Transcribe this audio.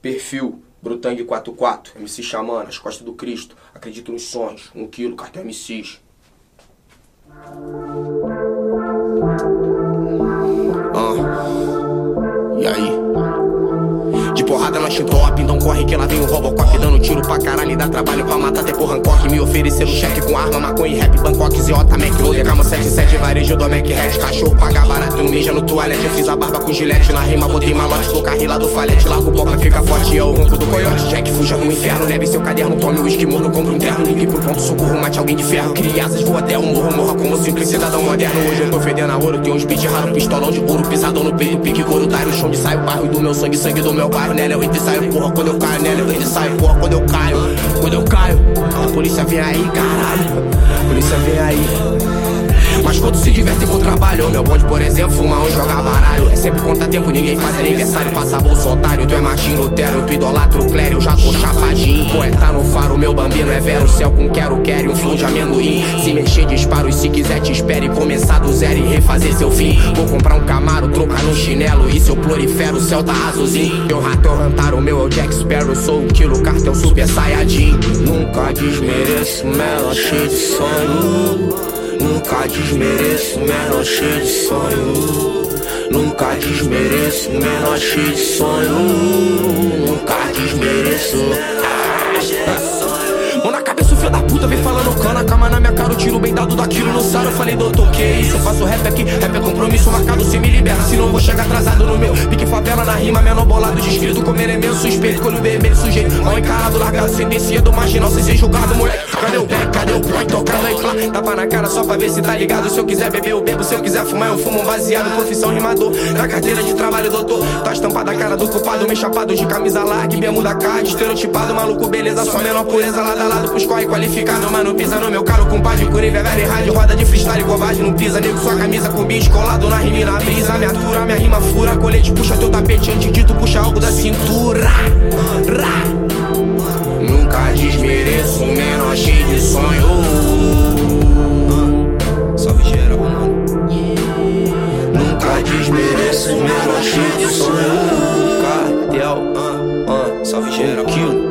Perfil, Brutang 44, MC Xamã, nas costas do Cristo. Acredito nos sonhos, um quilo, cartão MCs. Ah. E aí? De porrada nós top, então corre que lá vem o Robocop Dando tiro pra caralho dá trabalho pra matar até Hancock Me ofereceram cheque com arma, maconha e rap Bangkok, Ziota, Mac, Loader, Cama 77 Varejo do Mac, Red, cachorro paga barato mija no toalete, eu fiz a barba com gilete Na rima botei malote, tô carrila do falete. Largo pra fica forte, é o ronco do coiote. Jack, fuja do inferno, leve seu caderno Tome o esquimor, não compra um terno Ligue pro ponto, socorro, mate alguém de ferro. Crianças, vou até o morro, morra como simples cidadão moderno. Hoje eu tô fedendo a ouro, tenho uns beat raro Pistolão de couro, pisadão no peito, pique couro Dário, chão de saio, barro do meu sangue, sangue do meu bairro Nela eu ensaio, porra, quando eu caio nela, eu ensaio, porra, quando eu caio, quando eu caio, polícia vem aí, caralho, polícia vem aí. Mas quando se diverte com o trabalho, meu bonde, por exemplo, fuma um joga baralho. É sempre conta tempo, ninguém faz aniversário. Passa bolso otário, tu é Martin Lutero, tu idolatra o clero, eu já tô chapadinho. Poeta no faro, meu bambino é vero, céu com quero, quero, um flow de amendoim. Se mexer, disparo, e se quiser, te espere. Começar do zero e refazer seu fim. Vou comprar um camaro, trocar no chinelo. E se eu prolifero, o céu tá azulzinho. Meu rato é o meu é o Jack Sparrow. Sou o quilo, cartel super saiyajin. Nunca desmereço, mela cheia de sonho. Nunca desmereço, menor cheio de sonho. Nunca desmereço, menor cheio de sonho. Nunca desmereço. Mão na cabeça, o filho da puta vem falando cana. Cama na minha cara, o tiro bem dado daquilo no saro. Eu falei, doutor, que isso? Eu faço rap aqui, rap é compromisso marcado, se me libera. Senão vou chegar atrasado no meu. Pique favela na rima, menor bolado de escrito. Com elemento suspeito, colho vermelho, sujeito. Mal encarado, largado, sentenciado, marginal, sem ser julgado, moleque. Cadê o back? Tapa na cara só pra ver se tá ligado. Se eu quiser beber, eu bebo. Se eu quiser fumar, eu fumo um baseado. Profissão rimador. Na carteira de trabalho, doutor. Tá estampada a cara do culpado. Me chapado de camisa larga, bermuda card. Estereotipado, maluco, beleza. Só menor pureza, lado a lado pros corre qualificado. Mano, pisa no meu carro, compadre. Curiva, velho, rádio. Roda de freestyle, covarde, não pisa. Nego, sua camisa com bicho colado na rima na brisa. Minha tura, minha rima fura. Colete, puxa teu tapete. Antes de tu puxa algo da cintura. desmereço meu achado, sou Cartel, ah, ah, salve geral. Kill.